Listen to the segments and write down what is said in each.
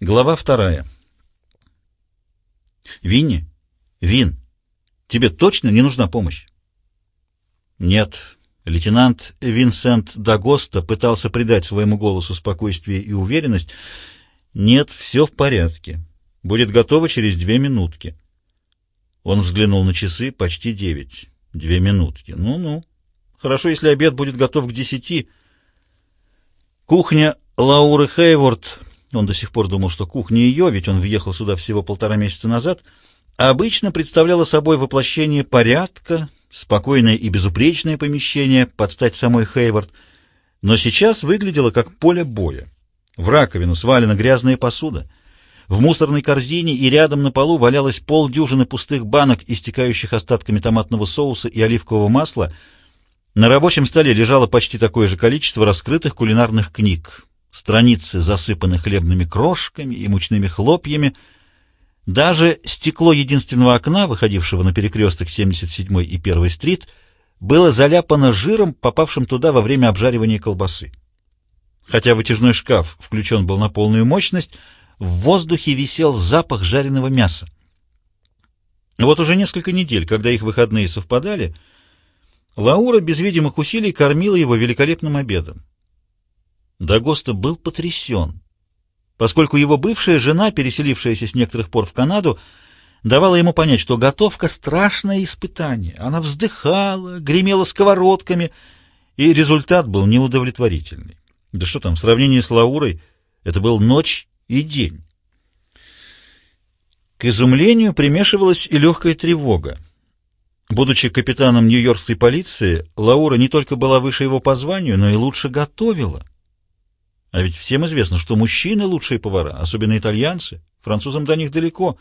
Глава вторая. Винни? Вин, тебе точно не нужна помощь? Нет. Лейтенант Винсент Дагоста пытался придать своему голосу спокойствие и уверенность. Нет, все в порядке. Будет готово через две минутки. Он взглянул на часы, почти девять. Две минутки. Ну-ну. Хорошо, если обед будет готов к десяти. Кухня Лауры Хейворд он до сих пор думал, что кухня ее, ведь он въехал сюда всего полтора месяца назад, обычно представляла собой воплощение порядка, спокойное и безупречное помещение под стать самой Хейвард, но сейчас выглядело как поле боя. В раковину свалена грязная посуда. В мусорной корзине и рядом на полу валялось полдюжины пустых банок, истекающих остатками томатного соуса и оливкового масла. На рабочем столе лежало почти такое же количество раскрытых кулинарных книг, страницы засыпаны хлебными крошками и мучными хлопьями. Даже стекло единственного окна, выходившего на перекресток 77 и 1 стрит, было заляпано жиром, попавшим туда во время обжаривания колбасы. Хотя вытяжной шкаф включен был на полную мощность, в воздухе висел запах жареного мяса. Вот уже несколько недель, когда их выходные совпадали, Лаура без видимых усилий кормила его великолепным обедом. Дагоста был потрясен, поскольку его бывшая жена, переселившаяся с некоторых пор в Канаду, давала ему понять, что готовка — страшное испытание. Она вздыхала, гремела сковородками, и результат был неудовлетворительный. Да что там, в сравнении с Лаурой, это был ночь и день. К изумлению примешивалась и легкая тревога. Будучи капитаном нью-йоркской полиции, Лаура не только была выше его по званию, но и лучше готовила. А ведь всем известно, что мужчины лучшие повара, особенно итальянцы. Французам до них далеко.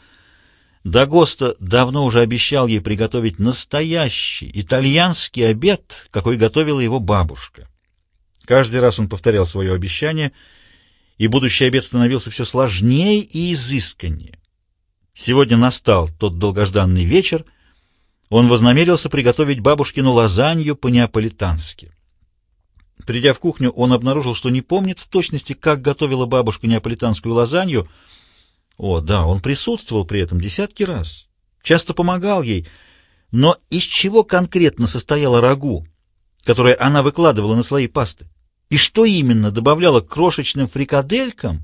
Дагоста давно уже обещал ей приготовить настоящий итальянский обед, какой готовила его бабушка. Каждый раз он повторял свое обещание, и будущий обед становился все сложнее и изысканнее. Сегодня настал тот долгожданный вечер, он вознамерился приготовить бабушкину лазанью по-неаполитански. Придя в кухню, он обнаружил, что не помнит в точности, как готовила бабушка неаполитанскую лазанью. О, да, он присутствовал при этом десятки раз, часто помогал ей. Но из чего конкретно состояла рагу, которое она выкладывала на слои пасты? И что именно добавляла к крошечным фрикаделькам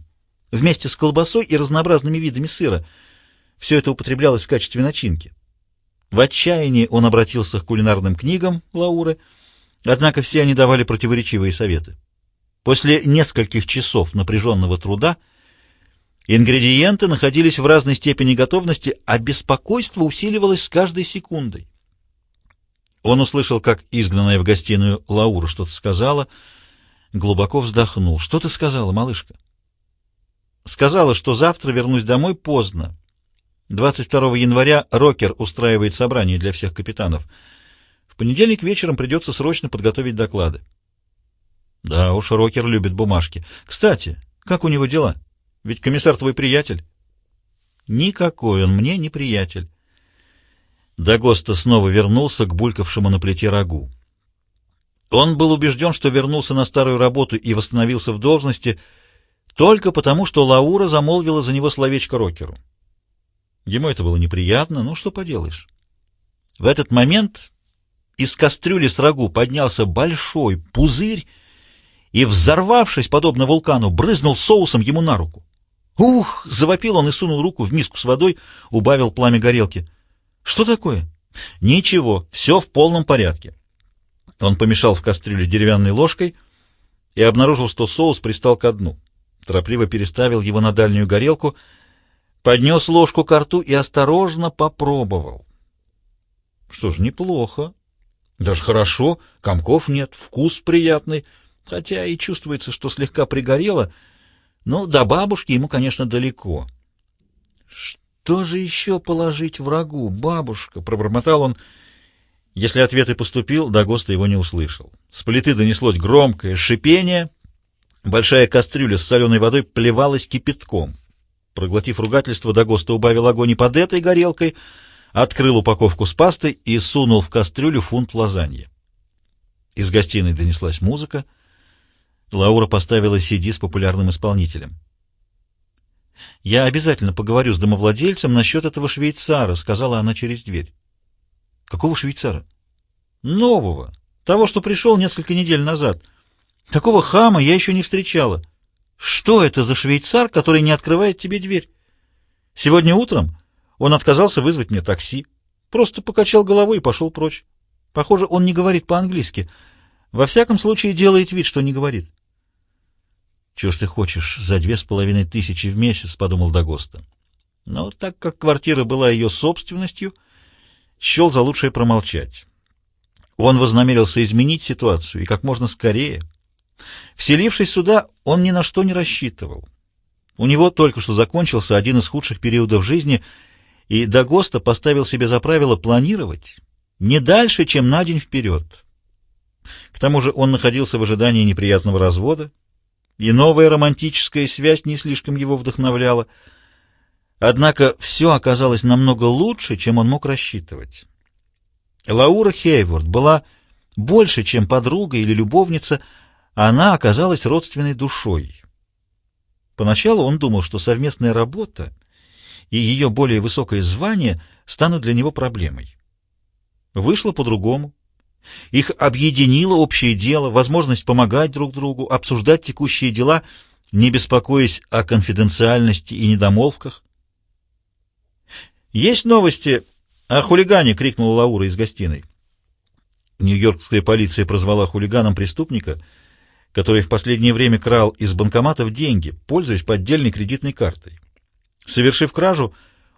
вместе с колбасой и разнообразными видами сыра? Все это употреблялось в качестве начинки. В отчаянии он обратился к кулинарным книгам Лауры — Однако все они давали противоречивые советы. После нескольких часов напряженного труда ингредиенты находились в разной степени готовности, а беспокойство усиливалось с каждой секундой. Он услышал, как изгнанная в гостиную Лаура что-то сказала, глубоко вздохнул. «Что ты сказала, малышка?» «Сказала, что завтра вернусь домой поздно. 22 января Рокер устраивает собрание для всех капитанов». В понедельник вечером придется срочно подготовить доклады. Да уж, Рокер любит бумажки. Кстати, как у него дела? Ведь комиссар твой приятель. Никакой он мне не приятель. Дагоста снова вернулся к булькавшему на плите рагу. Он был убежден, что вернулся на старую работу и восстановился в должности только потому, что Лаура замолвила за него словечко Рокеру. Ему это было неприятно, ну что поделаешь. В этот момент из кастрюли с рагу поднялся большой пузырь и, взорвавшись, подобно вулкану, брызнул соусом ему на руку. «Ух!» — завопил он и сунул руку в миску с водой, убавил пламя горелки. «Что такое?» «Ничего, все в полном порядке». Он помешал в кастрюле деревянной ложкой и обнаружил, что соус пристал ко дну. Торопливо переставил его на дальнюю горелку, поднес ложку к рту и осторожно попробовал. Что ж, неплохо. Даже хорошо, комков нет, вкус приятный, хотя и чувствуется, что слегка пригорело, но до бабушки ему, конечно, далеко. «Что же еще положить врагу, бабушка?» — пробормотал он. Если ответ и поступил, Дагоста его не услышал. С плиты донеслось громкое шипение. Большая кастрюля с соленой водой плевалась кипятком. Проглотив ругательство, Дагоста убавил огонь и под этой горелкой — открыл упаковку с пастой и сунул в кастрюлю фунт лазаньи. Из гостиной донеслась музыка. Лаура поставила CD с популярным исполнителем. «Я обязательно поговорю с домовладельцем насчет этого швейцара», — сказала она через дверь. «Какого швейцара?» «Нового. Того, что пришел несколько недель назад. Такого хама я еще не встречала. Что это за швейцар, который не открывает тебе дверь? Сегодня утром он отказался вызвать мне такси. Просто покачал головой и пошел прочь. Похоже, он не говорит по-английски. Во всяком случае, делает вид, что не говорит. «Чего ж ты хочешь за две с половиной тысячи в месяц?» — подумал Дагоста. Но так как квартира была ее собственностью, счел за лучшее промолчать. Он вознамерился изменить ситуацию и как можно скорее. Вселившись сюда, он ни на что не рассчитывал. У него только что закончился один из худших периодов жизни, и Дагоста поставил себе за правило планировать не дальше, чем на день вперед. К тому же он находился в ожидании неприятного развода, и новая романтическая связь не слишком его вдохновляла. Однако все оказалось намного лучше, чем он мог рассчитывать. Лаура Хейворд была больше, чем подруга или любовница, она оказалась родственной душой. Поначалу он думал, что совместная работа и ее более высокое звание станут для него проблемой. Вышло по-другому. Их объединило общее дело, возможность помогать друг другу, обсуждать текущие дела, не беспокоясь о конфиденциальности и недомолвках. «Есть новости о хулигане!» — крикнула Лаура из гостиной. Нью-Йоркская полиция прозвала хулиганом преступника, который в последнее время крал из банкоматов деньги, пользуясь поддельной кредитной картой. Совершив кражу,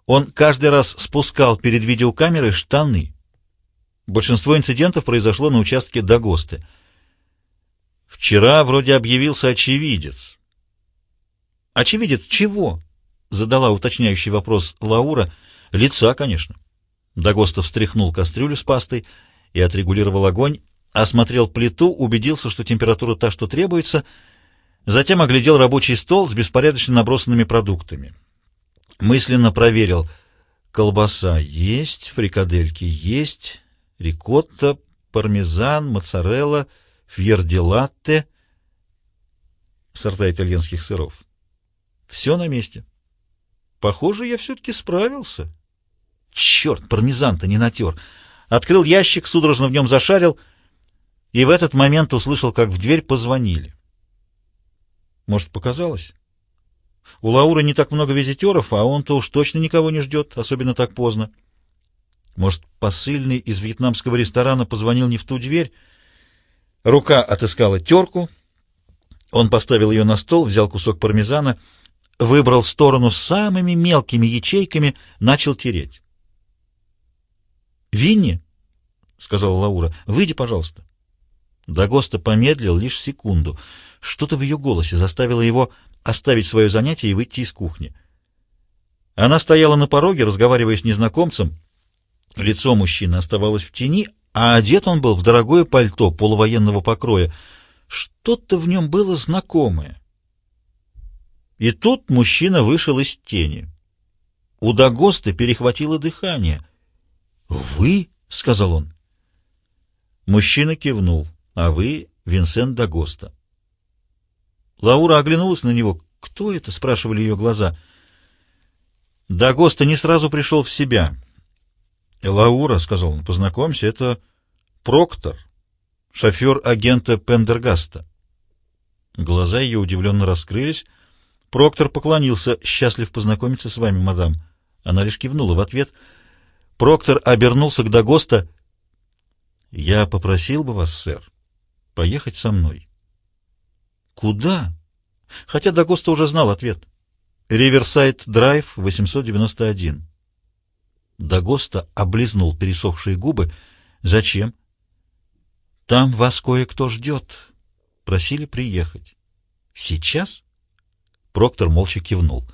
он каждый раз спускал перед видеокамерой штаны. Большинство инцидентов произошло на участке Дагосты. Вчера вроде объявился очевидец. «Очевидец чего?» — задала уточняющий вопрос Лаура. «Лица, конечно». Дагоста встряхнул кастрюлю с пастой и отрегулировал огонь, осмотрел плиту, убедился, что температура та, что требуется, затем оглядел рабочий стол с беспорядочно набросанными продуктами. Мысленно проверил. Колбаса есть, фрикадельки есть, рикотта, пармезан, моцарелла, фьердилатте, сорта итальянских сыров. Все на месте. Похоже, я все-таки справился. Черт, пармезан-то не натер. Открыл ящик, судорожно в нем зашарил, и в этот момент услышал, как в дверь позвонили. Может, показалось? У Лауры не так много визитеров, а он-то уж точно никого не ждет, особенно так поздно. Может, посыльный из вьетнамского ресторана позвонил не в ту дверь? Рука отыскала терку. Он поставил ее на стол, взял кусок пармезана, выбрал сторону с самыми мелкими ячейками, начал тереть. «Винни?» — сказала Лаура. «Выйди, пожалуйста». Дагоста помедлил лишь секунду. Что-то в ее голосе заставило его оставить свое занятие и выйти из кухни. Она стояла на пороге, разговаривая с незнакомцем. Лицо мужчины оставалось в тени, а одет он был в дорогое пальто полувоенного покроя. Что-то в нем было знакомое. И тут мужчина вышел из тени. У Дагоста перехватило дыхание — «Вы?» — сказал он. Мужчина кивнул. «А вы Винсент Дагоста». Лаура оглянулась на него. «Кто это?» — спрашивали ее глаза. Дагоста не сразу пришел в себя. «Лаура», — сказал он, — «познакомься, это Проктор, шофер агента Пендергаста». Глаза ее удивленно раскрылись. Проктор поклонился. «Счастлив познакомиться с вами, мадам». Она лишь кивнула в ответ — Проктор обернулся к Дагоста. «Я попросил бы вас, сэр, поехать со мной». «Куда?» Хотя Дагоста уже знал ответ. «Риверсайд Драйв, 891». Дагоста облизнул пересохшие губы. «Зачем?» «Там вас кое-кто ждет. Просили приехать». «Сейчас?» Проктор молча кивнул.